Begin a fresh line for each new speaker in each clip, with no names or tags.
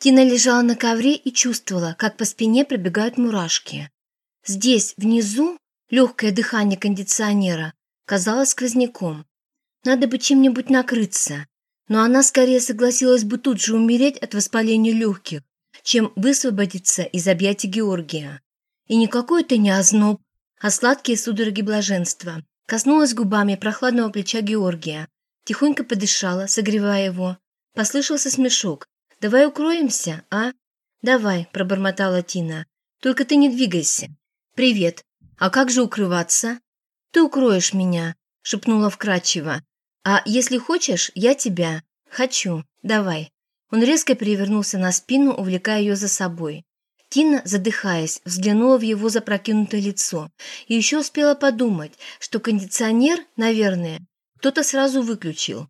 Тина лежала на ковре и чувствовала, как по спине пробегают мурашки. Здесь, внизу, легкое дыхание кондиционера казалось сквозняком. Надо бы чем-нибудь накрыться. Но она скорее согласилась бы тут же умереть от воспаления легких, чем высвободиться из объятий Георгия. И никакой это не озноб, а сладкие судороги блаженства. Коснулась губами прохладного плеча Георгия, тихонько подышала, согревая его. Послышался смешок, Давай укроемся, а?» «Давай», – пробормотала Тина. «Только ты не двигайся». «Привет. А как же укрываться?» «Ты укроешь меня», – шепнула вкрадчиво. «А если хочешь, я тебя. Хочу. Давай». Он резко перевернулся на спину, увлекая ее за собой. Тина, задыхаясь, взглянула в его запрокинутое лицо и еще успела подумать, что кондиционер, наверное, кто-то сразу выключил.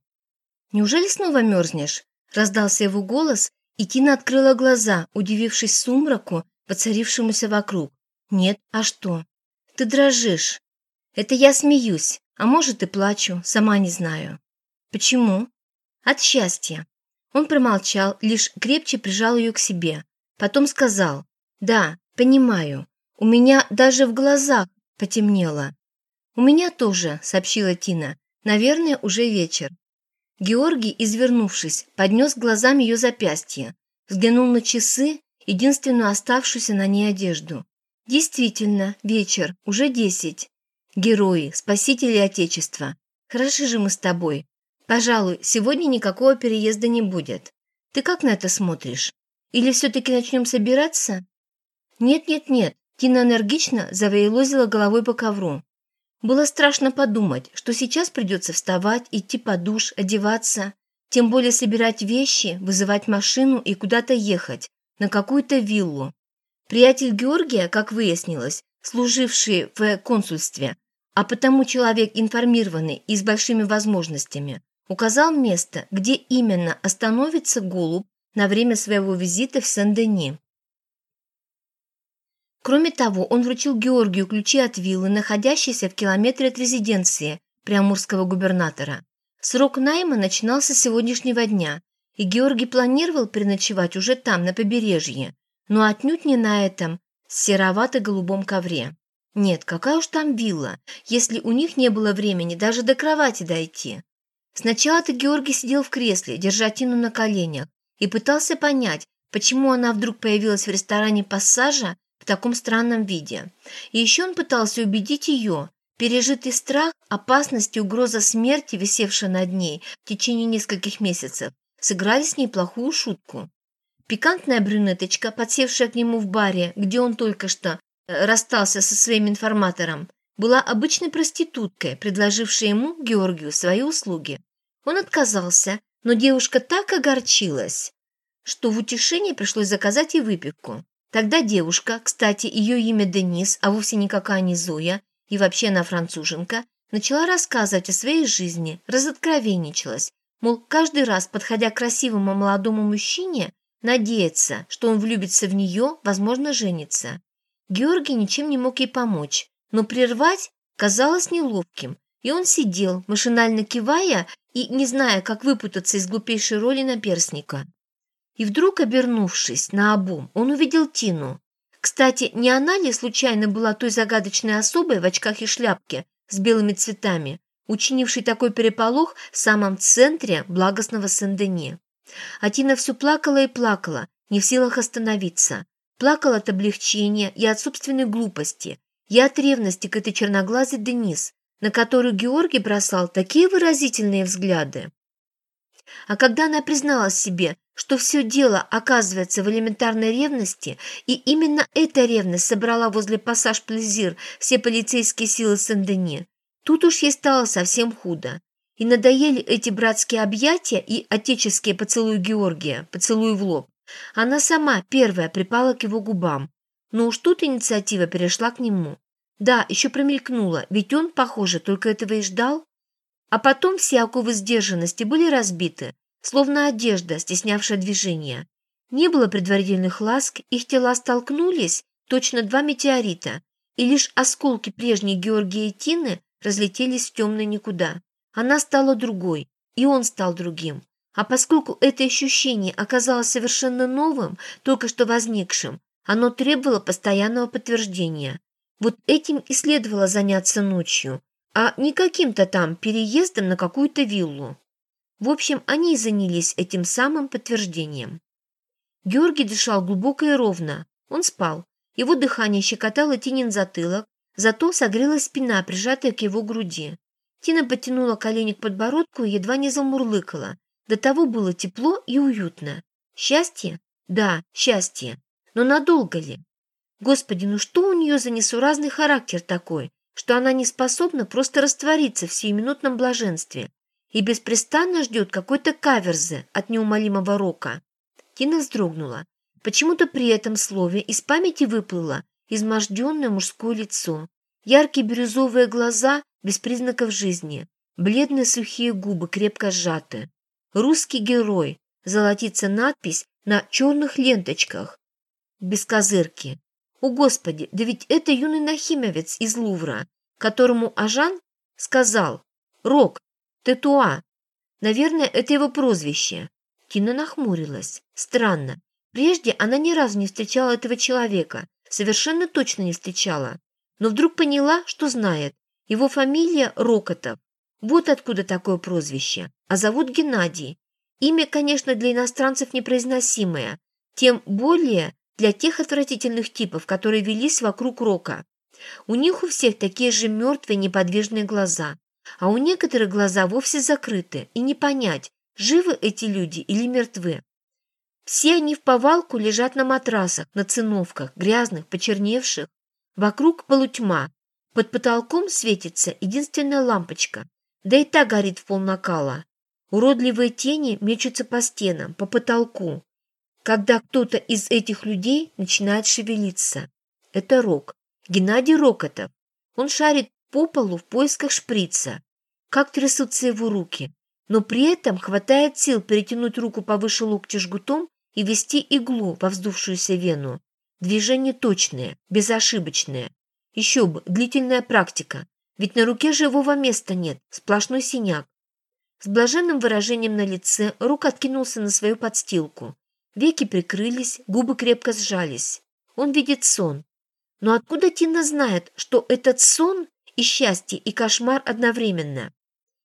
«Неужели снова мерзнешь?» Раздался его голос, и Тина открыла глаза, удивившись сумраку, воцарившемуся вокруг. «Нет, а что?» «Ты дрожишь». «Это я смеюсь, а может и плачу, сама не знаю». «Почему?» «От счастья». Он промолчал, лишь крепче прижал ее к себе. Потом сказал, «Да, понимаю, у меня даже в глазах потемнело». «У меня тоже», — сообщила Тина. «Наверное, уже вечер. Георгий, извернувшись, поднес глазам ее запястье, взглянул на часы, единственную оставшуюся на ней одежду. Действительно, вечер, уже десять. Герои, спасители Отечества. Хороши же мы с тобой. Пожалуй, сегодня никакого переезда не будет. Ты как на это смотришь? Или все-таки начнем собираться? Нет-нет-нет, Тина энергично завоелозила головой по ковру. Было страшно подумать, что сейчас придется вставать, идти под душ, одеваться, тем более собирать вещи, вызывать машину и куда-то ехать, на какую-то виллу. Приятель Георгия, как выяснилось, служивший в консульстве, а потому человек информированный и с большими возможностями, указал место, где именно остановится голубь на время своего визита в Сен-Дени. Кроме того, он вручил Георгию ключи от виллы, находящейся в километре от резиденции приамурского губернатора. Срок найма начинался с сегодняшнего дня, и Георгий планировал переночевать уже там, на побережье, но отнюдь не на этом серовато-голубом ковре. Нет, какая уж там вилла, если у них не было времени даже до кровати дойти. Сначала-то Георгий сидел в кресле, держа Тину на коленях, и пытался понять, почему она вдруг появилась в ресторане «Пассажа» в таком странном виде. И еще он пытался убедить ее, пережитый страх, опасность и угроза смерти, висевшая над ней в течение нескольких месяцев, сыграли с ней плохую шутку. Пикантная брюнеточка, подсевшая к нему в баре, где он только что э, расстался со своим информатором, была обычной проституткой, предложившей ему, Георгию, свои услуги. Он отказался, но девушка так огорчилась, что в утешение пришлось заказать ей выпивку. Тогда девушка, кстати, ее имя Денис, а вовсе никакая не Зоя, и вообще она француженка, начала рассказывать о своей жизни, разоткровенничалась, мол, каждый раз, подходя к красивому молодому мужчине, надеется, что он влюбится в нее, возможно, женится. Георгий ничем не мог ей помочь, но прервать казалось неловким, и он сидел, машинально кивая и не зная, как выпутаться из глупейшей роли наперсника. И вдруг, обернувшись на обум, он увидел Тину. Кстати, не она ли случайно была той загадочной особой в очках и шляпке с белыми цветами, учинившей такой переполох в самом центре благостного Сен-Дени? А Тина все плакала и плакала, не в силах остановиться. Плакала от облегчения и от собственной глупости, и от ревности к этой черноглазой Денис, на которую Георгий бросал такие выразительные взгляды. А когда она призналась себе, что все дело оказывается в элементарной ревности, и именно эта ревность собрала возле пассаж Плезир все полицейские силы Сен-Дени, тут уж ей стало совсем худо. И надоели эти братские объятия и отеческие поцелуи Георгия, поцелуи в лоб. Она сама первая припала к его губам. Но уж тут инициатива перешла к нему. Да, еще промелькнула, ведь он, похоже, только этого и ждал. А потом все оковы сдержанности были разбиты, словно одежда, стеснявшая движение. Не было предварительных ласк, их тела столкнулись, точно два метеорита, и лишь осколки прежней Георгия и Тины разлетелись в темное никуда. Она стала другой, и он стал другим. А поскольку это ощущение оказалось совершенно новым, только что возникшим, оно требовало постоянного подтверждения. Вот этим и следовало заняться ночью, а не каким-то там переездом на какую-то виллу. В общем, они и занялись этим самым подтверждением. Георгий дышал глубоко и ровно. Он спал. Его дыхание щекотало Тинин затылок, зато согрелась спина, прижатая к его груди. Тина потянула колени к подбородку и едва не замурлыкала. До того было тепло и уютно. Счастье? Да, счастье. Но надолго ли? Господи, ну что у нее за несуразный характер такой, что она не способна просто раствориться в сиюминутном блаженстве и беспрестанно ждет какой-то каверзы от неумолимого рока? Тина вздрогнула. Почему-то при этом слове из памяти выплыло изможденное мужское лицо, яркие бирюзовые глаза без признаков жизни, бледные сухие губы крепко сжаты. Русский герой, золотится надпись на черных ленточках. Без козырки. О, Господи, да ведь это юный нахимовец из Лувра, которому Ажан сказал «Рок, Тетуа». Наверное, это его прозвище. Тина нахмурилась. Странно. Прежде она ни разу не встречала этого человека. Совершенно точно не встречала. Но вдруг поняла, что знает. Его фамилия Рокотов. Вот откуда такое прозвище. А зовут Геннадий. Имя, конечно, для иностранцев непроизносимое. Тем более для тех отвратительных типов, которые велись вокруг Рока. У них у всех такие же мертвые неподвижные глаза. А у некоторых глаза вовсе закрыты, и не понять, живы эти люди или мертвы. Все они в повалку лежат на матрасах, на циновках, грязных, почерневших. Вокруг полутьма, под потолком светится единственная лампочка, да и та горит в полнакала. Уродливые тени мечутся по стенам, по потолку, когда кто-то из этих людей начинает шевелиться. Это Рок, Геннадий Рокотов. Он шарит по полу в поисках шприца. Как трясутся его руки. Но при этом хватает сил перетянуть руку повыше локтя жгутом и ввести иглу во вздувшуюся вену. Движения точные, безошибочные. Еще бы, длительная практика. Ведь на руке живого места нет, сплошной синяк. С блаженным выражением на лице Рук откинулся на свою подстилку. Веки прикрылись, губы крепко сжались. Он видит сон. Но откуда Тина знает, что этот сон и счастье, и кошмар одновременно?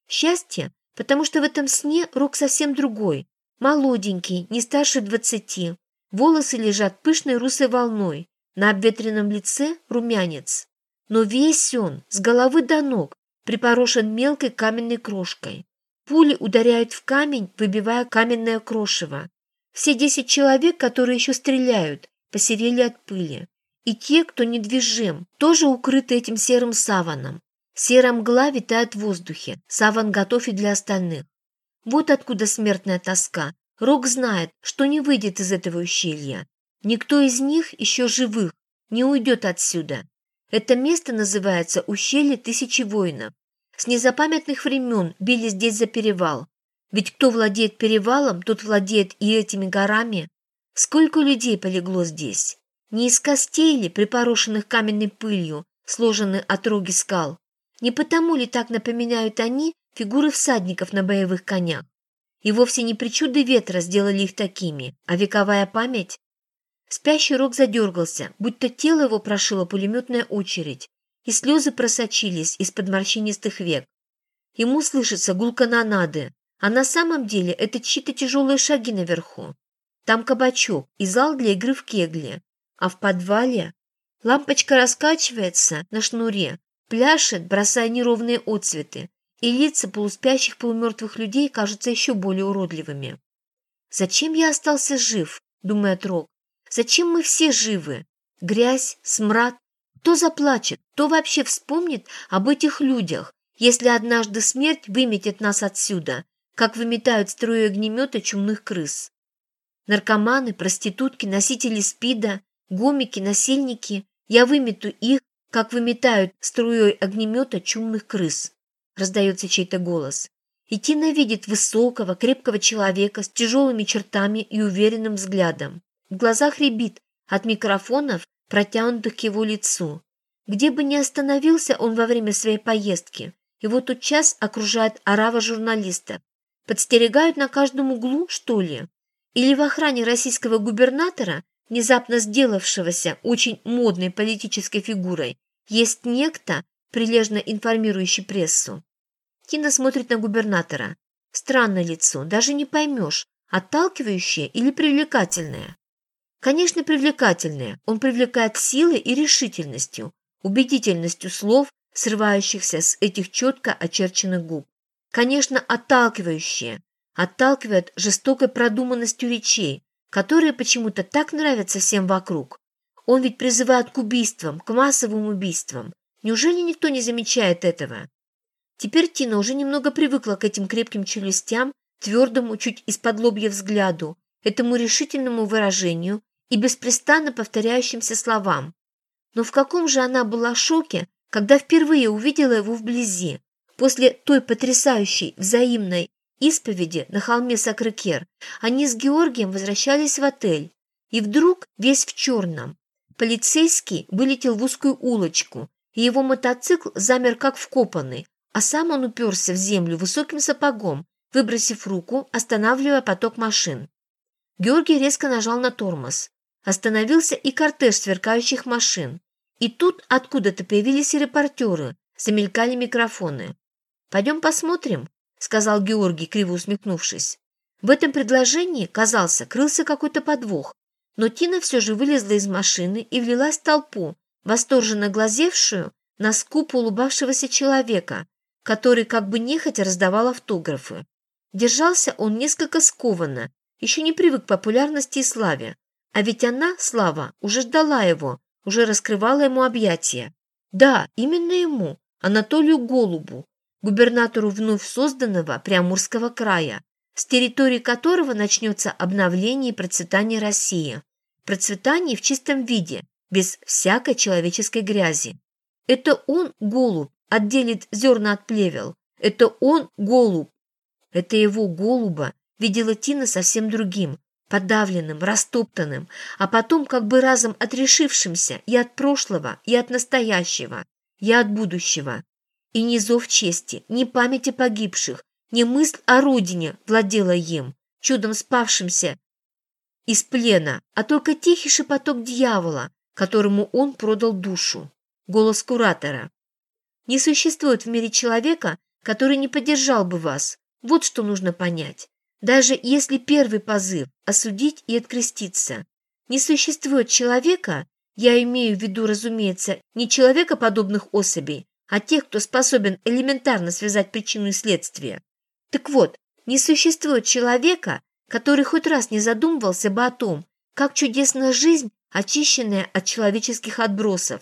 Счастье, потому что в этом сне Рук совсем другой. Молоденький, не старше двадцати. Волосы лежат пышной русой волной. На обветренном лице румянец. Но весь он, с головы до ног, припорошен мелкой каменной крошкой. Пули ударяют в камень, выбивая каменное крошево. Все десять человек, которые еще стреляют, посерели от пыли. И те, кто недвижим, тоже укрыты этим серым саваном. Серая мгла витает в воздухе, саван готов и для остальных. Вот откуда смертная тоска. Рок знает, что не выйдет из этого ущелья. Никто из них, еще живых, не уйдет отсюда. Это место называется «Ущелье тысячи воинов». С незапамятных времен били здесь за перевал. Ведь кто владеет перевалом, тот владеет и этими горами. Сколько людей полегло здесь? Не из костей ли, припорошенных каменной пылью, сложены отроги скал? Не потому ли так напоминают они фигуры всадников на боевых конях? И вовсе не причуды ветра сделали их такими, а вековая память? Спящий Рок задергался, будто тело его прошила пулеметная очередь, и слезы просочились из-под морщинистых век. Ему слышится гул канонады, а на самом деле это чьи-то тяжелые шаги наверху. Там кабачок и зал для игры в кегли, а в подвале лампочка раскачивается на шнуре, пляшет, бросая неровные отцветы, и лица полуспящих полумертвых людей кажутся еще более уродливыми. «Зачем я остался жив?» – думает Рок. Зачем мы все живы? Грязь, смрад. Кто заплачет, кто вообще вспомнит об этих людях, если однажды смерть выметит нас отсюда, как выметают струи огнемета чумных крыс? Наркоманы, проститутки, носители спида, гомики, насильники. Я вымету их, как выметают струей огнемета чумных крыс. Раздается чей-то голос. И Тина видит высокого, крепкого человека с тяжелыми чертами и уверенным взглядом. В глазах рябит от микрофонов, протянутых к его лицу. Где бы ни остановился он во время своей поездки, его тут час окружает орава журналистов. Подстерегают на каждом углу, что ли? Или в охране российского губернатора, внезапно сделавшегося очень модной политической фигурой, есть некто, прилежно информирующий прессу? Тина смотрит на губернатора. Странное лицо, даже не поймешь, отталкивающее или привлекательное. Конечно, привлекательное. Он привлекает силой и решительностью, убедительностью слов, срывающихся с этих четко очерченных губ. Конечно, отталкивающее. Отталкивает жестокой продуманностью речей, которые почему-то так нравятся всем вокруг. Он ведь призывает к убийствам, к массовым убийствам. Неужели никто не замечает этого? Теперь Тина уже немного привыкла к этим крепким челюстям, твердому, чуть из-под лобья взгляду, этому решительному выражению и беспрестанно повторяющимся словам. Но в каком же она была шоке, когда впервые увидела его вблизи, после той потрясающей взаимной исповеди на холме Сакрыкер, они с Георгием возвращались в отель, и вдруг весь в черном. Полицейский вылетел в узкую улочку, и его мотоцикл замер как вкопанный, а сам он уперся в землю высоким сапогом, выбросив руку, останавливая поток машин. Георгий резко нажал на тормоз. Остановился и кортеж сверкающих машин. И тут откуда-то появились репортеры, замелькали микрофоны. «Пойдем посмотрим», — сказал Георгий, криво усмехнувшись. В этом предложении, казался, крылся какой-то подвох, но Тина все же вылезла из машины и влилась в толпу, восторженно глазевшую на скупо улыбавшегося человека, который как бы нехотя раздавал автографы. Держался он несколько скованно, еще не привык к популярности и славе, а ведь она, Слава, уже ждала его, уже раскрывала ему объятия. Да, именно ему, Анатолию Голубу, губернатору вновь созданного Приамурского края, с территории которого начнется обновление и процветание России. Процветание в чистом виде, без всякой человеческой грязи. Это он, голубь, отделит зерна от плевел. Это он, голубь. Это его голуба видела Тина совсем другим, подавленным, растоптанным, а потом как бы разом отрешившимся и от прошлого, и от настоящего, и от будущего. И ни зов чести, ни памяти погибших, ни мысль о родине владела им, чудом спавшимся из плена, а только тихий шепоток дьявола, которому он продал душу. Голос куратора. Не существует в мире человека, который не поддержал бы вас. Вот что нужно понять. Даже если первый позыв – осудить и откреститься. Не существует человека, я имею в виду, разумеется, не человека подобных особей, а тех, кто способен элементарно связать причину и следствие. Так вот, не существует человека, который хоть раз не задумывался бы о том, как чудесна жизнь, очищенная от человеческих отбросов,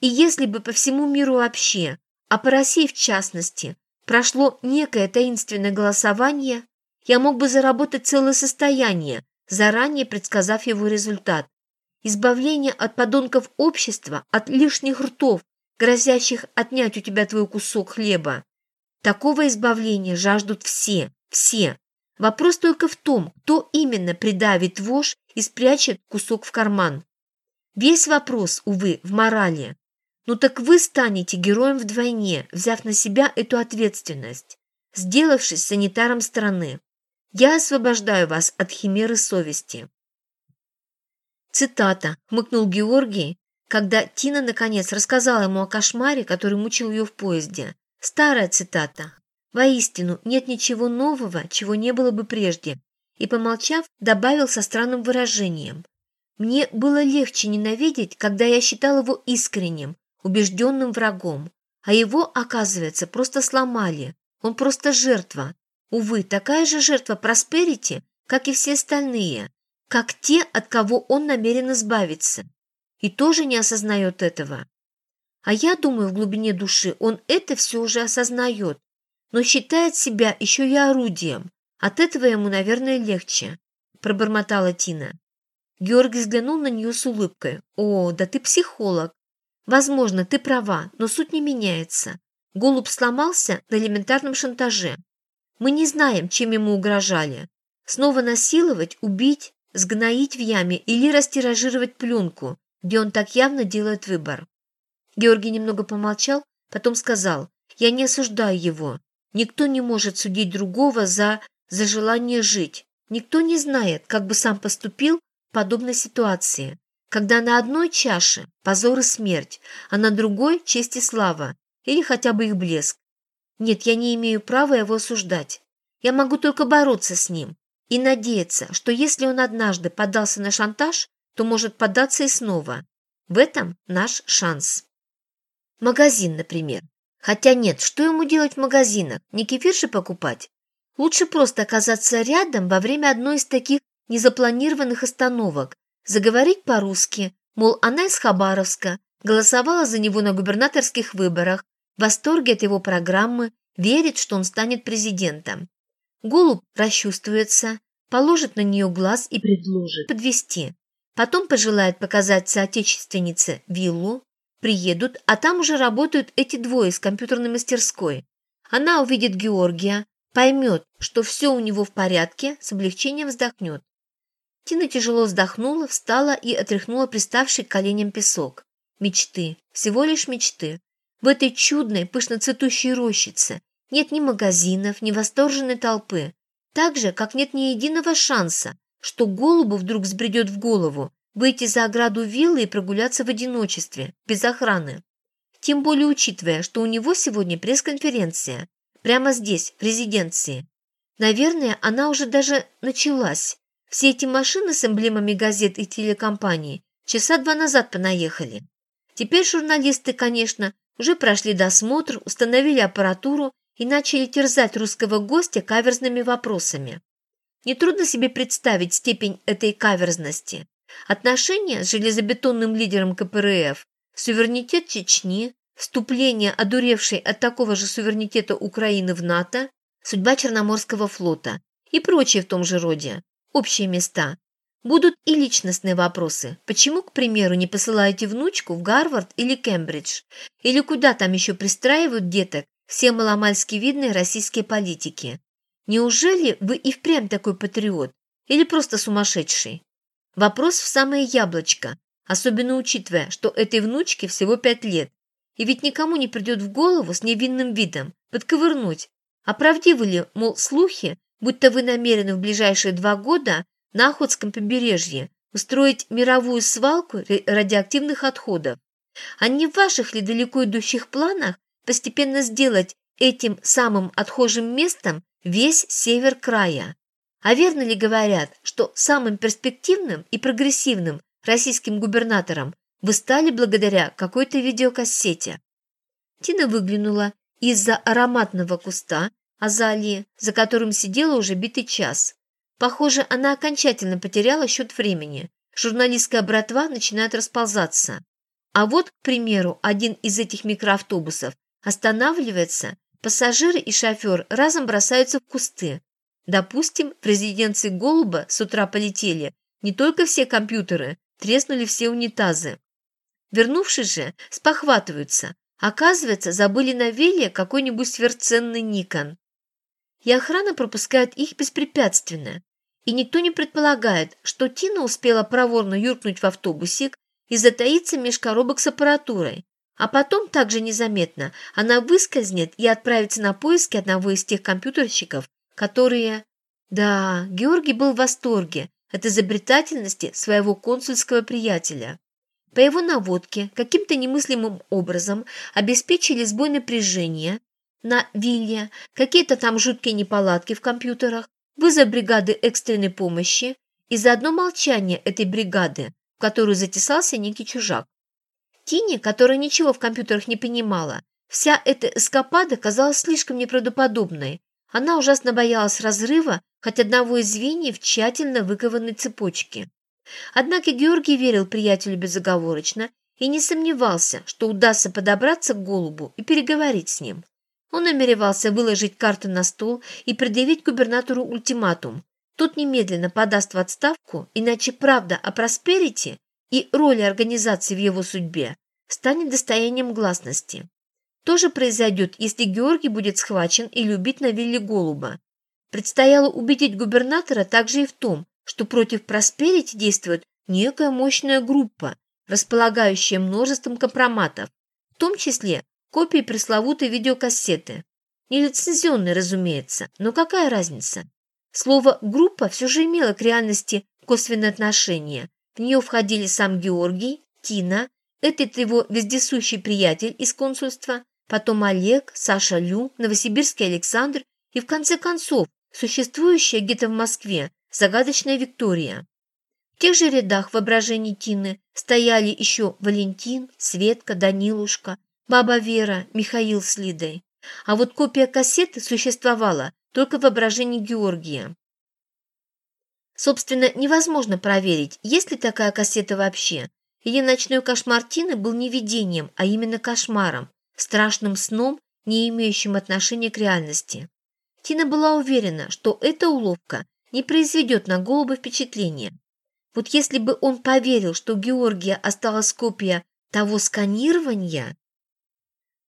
и если бы по всему миру вообще, а по России в частности, прошло некое таинственное голосование, я мог бы заработать целое состояние, заранее предсказав его результат. Избавление от подонков общества, от лишних ртов, грозящих отнять у тебя твой кусок хлеба. Такого избавления жаждут все, все. Вопрос только в том, кто именно придавит вошь и спрячет кусок в карман. Весь вопрос, увы, в морали. Ну так вы станете героем вдвойне, взяв на себя эту ответственность, сделавшись санитаром страны. Я освобождаю вас от химеры совести. Цитата. Хмыкнул Георгий, когда Тина наконец рассказала ему о кошмаре, который мучил ее в поезде. Старая цитата. Воистину, нет ничего нового, чего не было бы прежде. И, помолчав, добавил со странным выражением. Мне было легче ненавидеть, когда я считал его искренним, убежденным врагом, а его, оказывается, просто сломали. Он просто жертва. Увы, такая же жертва Просперити, как и все остальные, как те, от кого он намерен избавиться. И тоже не осознает этого. А я думаю, в глубине души он это все уже осознает, но считает себя еще и орудием. От этого ему, наверное, легче, пробормотала Тина. Георгий взглянул на нее с улыбкой. «О, да ты психолог. Возможно, ты права, но суть не меняется. Голубь сломался на элементарном шантаже. Мы не знаем, чем ему угрожали. Снова насиловать, убить, сгноить в яме или растиражировать пленку, где он так явно делает выбор. Георгий немного помолчал, потом сказал, «Я не осуждаю его. Никто не может судить другого за... за желание жить. Никто не знает, как бы сам поступил в подобной ситуации, когда на одной чаше позор и смерть, а на другой честь и слава, или хотя бы их блеск. Нет, я не имею права его осуждать. Я могу только бороться с ним и надеяться, что если он однажды поддался на шантаж, то может поддаться и снова. В этом наш шанс. Магазин, например. Хотя нет, что ему делать в магазинах? Не кефирши покупать? Лучше просто оказаться рядом во время одной из таких незапланированных остановок, заговорить по-русски, мол, она из Хабаровска, голосовала за него на губернаторских выборах, в восторге от его программы, верит, что он станет президентом. Голубь расчувствуется, положит на нее глаз и предложит подвести. Потом пожелает показать соотечественнице виллу, приедут, а там уже работают эти двое из компьютерной мастерской. Она увидит Георгия, поймет, что все у него в порядке, с облегчением вздохнет. Тина тяжело вздохнула, встала и отряхнула приставший к коленям песок. Мечты, всего лишь мечты. В этой чудной, пышно цветущей рощице нет ни магазинов, ни восторженной толпы. Так же, как нет ни единого шанса, что голубу вдруг взбредет в голову выйти за ограду виллы и прогуляться в одиночестве, без охраны. Тем более учитывая, что у него сегодня пресс-конференция, прямо здесь, в резиденции. Наверное, она уже даже началась. Все эти машины с эмблемами газет и телекомпаний часа два назад понаехали. Теперь журналисты, конечно, уже прошли досмотр, установили аппаратуру и начали терзать русского гостя каверзными вопросами. Нетрудно себе представить степень этой каверзности. Отношения с железобетонным лидером КПРФ, суверенитет Чечни, вступление одуревшей от такого же суверенитета Украины в НАТО, судьба Черноморского флота и прочие в том же роде, общие места. Будут и личностные вопросы. Почему, к примеру, не посылаете внучку в Гарвард или Кембридж? Или куда там еще пристраивают деток все маломальски видные российские политики? Неужели вы и впрямь такой патриот? Или просто сумасшедший? Вопрос в самое яблочко, особенно учитывая, что этой внучке всего пять лет. И ведь никому не придет в голову с невинным видом подковырнуть. А правдивы ли, мол, слухи, будто вы намерены в ближайшие два года на Охотском побережье устроить мировую свалку радиоактивных отходов. А не в ваших ли далеко идущих планах постепенно сделать этим самым отхожим местом весь север края? А верно ли говорят, что самым перспективным и прогрессивным российским губернатором вы стали благодаря какой-то видеокассете? Тина выглянула из-за ароматного куста азалии, за которым сидела уже битый час. Похоже, она окончательно потеряла счет времени. Журналистская братва начинает расползаться. А вот, к примеру, один из этих микроавтобусов останавливается, пассажиры и шофер разом бросаются в кусты. Допустим, в резиденции Голуба с утра полетели не только все компьютеры, треснули все унитазы. Вернувшись же, спохватываются. Оказывается, забыли на веле какой-нибудь сверхценный Никон. И охрана пропускает их беспрепятственно и никто не предполагает, что Тина успела проворно юркнуть в автобусик и затаиться меж коробок с аппаратурой. А потом, также незаметно, она выскользнет и отправится на поиски одного из тех компьютерщиков, которые... Да, Георгий был в восторге от изобретательности своего консульского приятеля. По его наводке каким-то немыслимым образом обеспечили сбой напряжения на вилле, какие-то там жуткие неполадки в компьютерах, вызов бригады экстренной помощи и заодно молчание этой бригады, в которую затесался некий чужак. Тине, которая ничего в компьютерах не понимала, вся эта эскапада казалась слишком неправдоподобной. Она ужасно боялась разрыва хоть одного из звеньев тщательно выкованной цепочки. Однако Георгий верил приятелю безоговорочно и не сомневался, что удастся подобраться к голубу и переговорить с ним. Он намеревался выложить карты на стол и предъявить губернатору ультиматум. Тот немедленно подаст в отставку, иначе правда о Просперити и роли организации в его судьбе станет достоянием гласности. То же произойдет, если Георгий будет схвачен или убит на вилле Голуба. Предстояло убедить губернатора также и в том, что против Просперити действует некая мощная группа, располагающая множеством компроматов, в том числе Копии пресловутой видеокассеты. Нелицензионной, разумеется, но какая разница? Слово «группа» все же имело к реальности косвенное отношение. В нее входили сам Георгий, Тина, этот его вездесущий приятель из консульства, потом Олег, Саша Лю, Новосибирский Александр и, в конце концов, существующая где-то в Москве загадочная Виктория. В тех же рядах воображений Тины стояли еще Валентин, Светка, Данилушка, баба Вера, Михаил с Лидой. А вот копия кассеты существовала только в воображении Георгия. Собственно, невозможно проверить, есть ли такая кассета вообще. Или ночной кошмар Тины был не видением, а именно кошмаром, страшным сном, не имеющим отношения к реальности. Тина была уверена, что эта уловка не произведет на голубя впечатления. Вот если бы он поверил, что Георгия осталась копия того сканирования...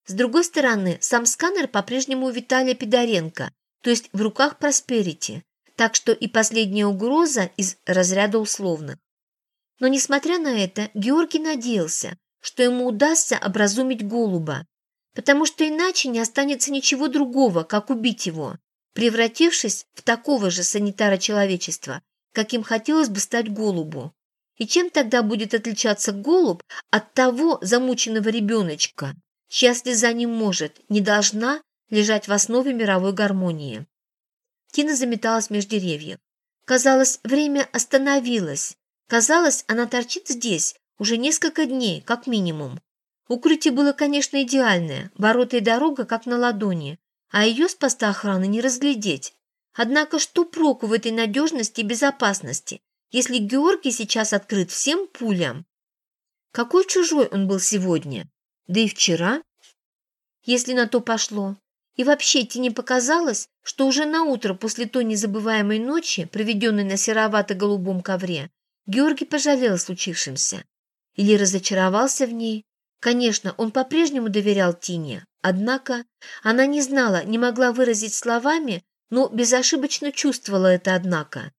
С другой стороны, сам сканер по-прежнему у Виталия Пидоренко, то есть в руках Просперити, так что и последняя угроза из разряда условных. Но, несмотря на это, Георгий надеялся, что ему удастся образумить голуба, потому что иначе не останется ничего другого, как убить его, превратившись в такого же санитара человечества, каким хотелось бы стать голубу. И чем тогда будет отличаться голубь от того замученного ребеночка, чья слеза не может, не должна лежать в основе мировой гармонии? Тина заметалась между деревьев. Казалось, время остановилось. Казалось, она торчит здесь уже несколько дней, как минимум. Укрытие было, конечно, идеальное, ворота и дорога как на ладони, а ее с поста охраны не разглядеть. Однако что проку в этой надежности и безопасности, если Георгий сейчас открыт всем пулям? Какой чужой он был сегодня? Да и вчера? Если на то пошло. И вообще тебе не показалось, что уже на утро после той незабываемой ночи, проведенной на серовато-голубом ковре, Георгий пожалел о случившемся? Или разочаровался в ней? Конечно, он по-прежнему доверял Тине, однако она не знала, не могла выразить словами, но безошибочно чувствовала это однако.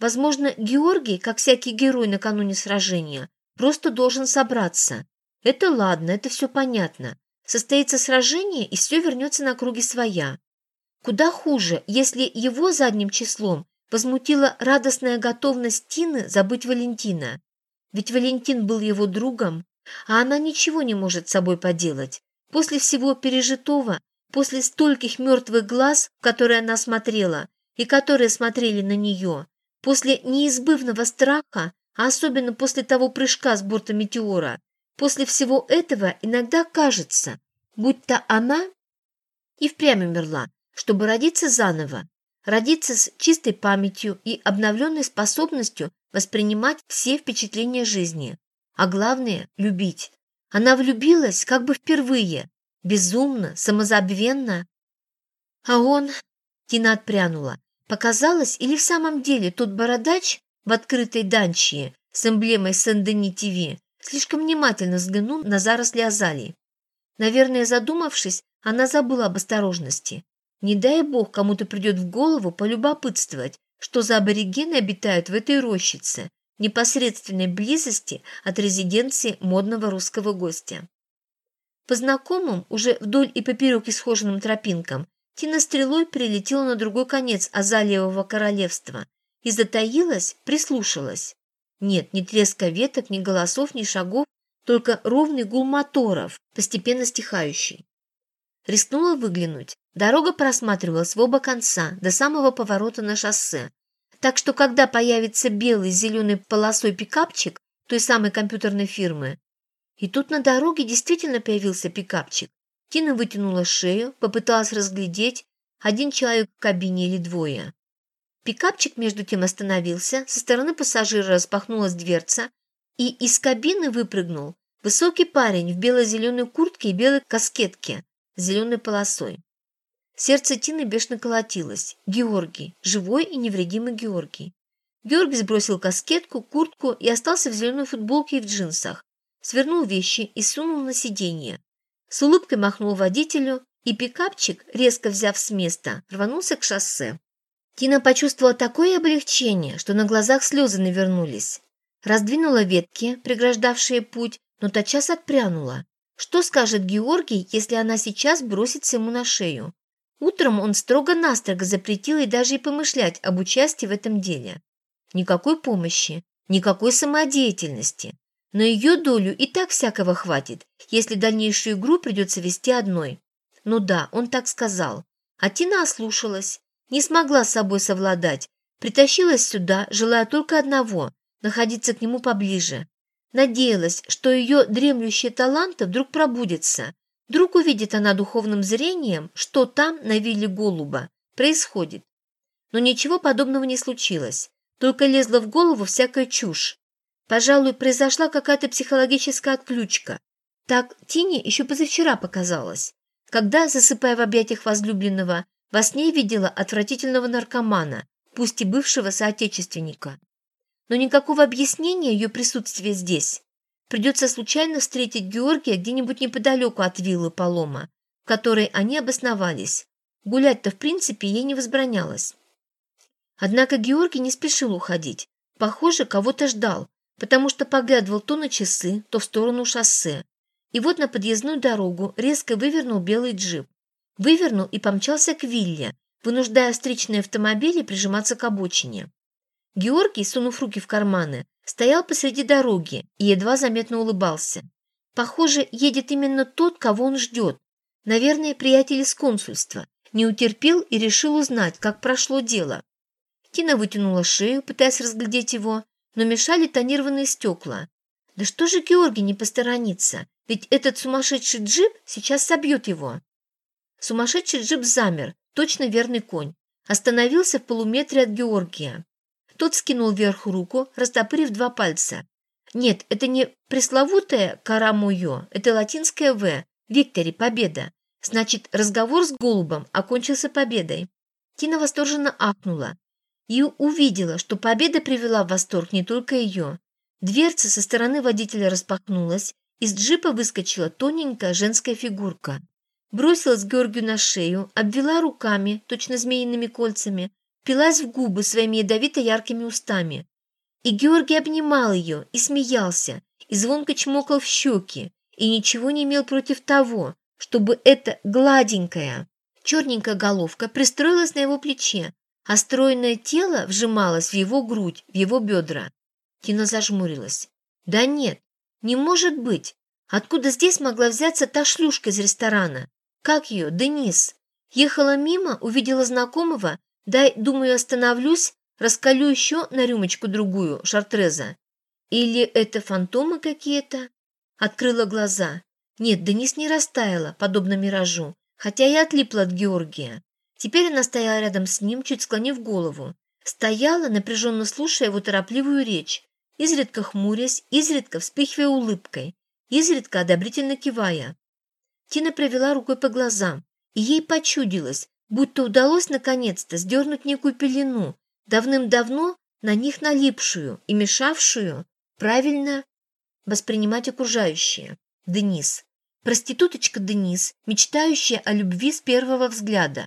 Возможно, Георгий, как всякий герой накануне сражения, просто должен собраться. Это ладно, это все понятно. Состоится сражение, и все вернется на круги своя. Куда хуже, если его задним числом возмутила радостная готовность Тины забыть Валентина. Ведь Валентин был его другом, а она ничего не может с собой поделать. После всего пережитого После стольких мертвых глаз, в которые она смотрела, и которые смотрели на нее, после неизбывного страха, а особенно после того прыжка с борта метеора, после всего этого иногда кажется, будто она и впрямь умерла, чтобы родиться заново, родиться с чистой памятью и обновленной способностью воспринимать все впечатления жизни, а главное – любить. Она влюбилась как бы впервые, безумно, самозабвенно. А он... Тина отпрянула. Показалось, или в самом деле тот бородач в открытой данчии с эмблемой Сен-Дени ТВ слишком внимательно взглянул на заросли азалии. Наверное, задумавшись, она забыла об осторожности. Не дай бог кому-то придет в голову полюбопытствовать, что за аборигены обитают в этой рощице, непосредственной близости от резиденции модного русского гостя. По знакомым, уже вдоль и поперек исхоженным тропинкам, Тина стрелой прилетела на другой конец Азалиевого королевства и затаилась, прислушалась. Нет, ни треска веток, ни голосов, ни шагов, только ровный гул моторов, постепенно стихающий. Рискнула выглянуть. Дорога просматривалась в оба конца, до самого поворота на шоссе. Так что, когда появится белый с зеленой полосой пикапчик той самой компьютерной фирмы, и тут на дороге действительно появился пикапчик. Тина вытянула шею, попыталась разглядеть, один человек в кабине или двое. Пикапчик между тем остановился, со стороны пассажира распахнулась дверца, и из кабины выпрыгнул высокий парень в бело-зеленой куртке и белой каскетке с зеленой полосой. Сердце Тины бешено колотилось. Георгий, живой и невредимый Георгий. Георгий сбросил каскетку, куртку и остался в зеленой футболке и в джинсах свернул вещи и сунул на сиденье. С улыбкой махнул водителю, и пикапчик, резко взяв с места, рванулся к шоссе. Тина почувствовала такое облегчение, что на глазах слезы навернулись. Раздвинула ветки, преграждавшие путь, но тотчас отпрянула. Что скажет Георгий, если она сейчас бросится ему на шею? Утром он строго-настрого запретил ей даже и помышлять об участии в этом деле. Никакой помощи, никакой самодеятельности. На ее долю и так всякого хватит, если дальнейшую игру придется вести одной. Ну да, он так сказал. А Тина ослушалась, не смогла с собой совладать, притащилась сюда, желая только одного – находиться к нему поближе. Надеялась, что ее дремлющие таланты вдруг пробудятся, вдруг увидит она духовным зрением, что там, на вилле Голуба, происходит. Но ничего подобного не случилось, только лезла в голову всякая чушь. Пожалуй, произошла какая-то психологическая отключка. Так Тине еще позавчера показалось, когда, засыпая в объятиях возлюбленного, во сне видела отвратительного наркомана, пусть и бывшего соотечественника. Но никакого объяснения ее присутствия здесь. Придется случайно встретить Георгия где-нибудь неподалеку от виллы Палома, в которой они обосновались. Гулять-то, в принципе, ей не возбранялось. Однако Георгий не спешил уходить. Похоже, кого-то ждал, потому что поглядывал то на часы, то в сторону шоссе. И вот на подъездную дорогу резко вывернул белый джип. Вывернул и помчался к вилле, вынуждая встречные автомобили прижиматься к обочине. Георгий, сунув руки в карманы, стоял посреди дороги и едва заметно улыбался. Похоже, едет именно тот, кого он ждет. Наверное, приятель из консульства. Не утерпел и решил узнать, как прошло дело. Тина вытянула шею, пытаясь разглядеть его, но мешали тонированные стекла. Да что же Георгий не посторонится? Ведь этот сумасшедший джип сейчас собьет его. Сумасшедший джип замер, точно верный конь. Остановился в полуметре от Георгия. Тот скинул вверх руку, растопырив два пальца. Нет, это не пресловутое «карамуё», это латинское «в», «виктори», «победа». Значит, разговор с голубом окончился победой. Тина восторженно ахнула и увидела, что победа привела в восторг не только ее. Дверца со стороны водителя распахнулась, из джипа выскочила тоненькая женская фигурка. Бросилась Георгию на шею, обвела руками, точно змеиными кольцами, пилась в губы своими ядовито-яркими устами. И Георгий обнимал ее и смеялся, и звонко чмокал в щеки, и ничего не имел против того, чтобы эта гладенькая, черненькая головка пристроилась на его плече, а стройное тело вжималось в его грудь, в его бедра. Тина зажмурилась. «Да нет, не может быть! Откуда здесь могла взяться та шлюшка из ресторана? Как ее? Денис. Ехала мимо, увидела знакомого Дай, думаю, остановлюсь, раскалю еще на рюмочку-другую шартреза. Или это фантомы какие-то? Открыла глаза. Нет, Денис не растаяла, подобно миражу, хотя и отлипла от Георгия. Теперь она стояла рядом с ним, чуть склонив голову. Стояла, напряженно слушая его торопливую речь, изредка хмурясь, изредка вспыхивая улыбкой, изредка одобрительно кивая. Тина провела рукой по глазам, и ей почудилось, будто удалось наконец-то сдернуть некую пелену, давным-давно на них налипшую и мешавшую правильно воспринимать окружающее. Денис. Проституточка Денис, мечтающая о любви с первого взгляда.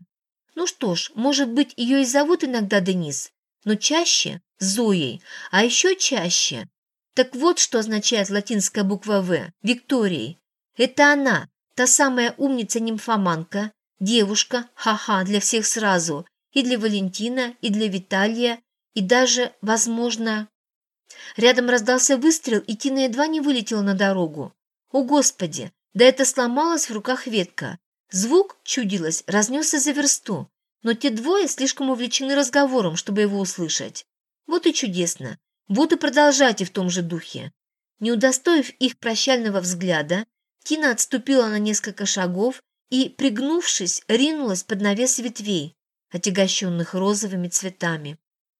Ну что ж, может быть, ее и зовут иногда Денис, но чаще – Зоей, а еще чаще. Так вот, что означает латинская буква «В» – Викторией. Это она, та самая умница-нимфоманка, Девушка, ха-ха, для всех сразу. И для Валентина, и для Виталия, и даже, возможно... Рядом раздался выстрел, и Тина едва не вылетела на дорогу. О, Господи! Да это сломалась в руках ветка. Звук, чудилось, разнесся за версту, но те двое слишком увлечены разговором, чтобы его услышать. Вот и чудесно. Вот и продолжайте в том же духе. Не удостоив их прощального взгляда, Тина отступила на несколько шагов и, пригнувшись, ринулась под навес ветвей, отягощенных розовыми цветами.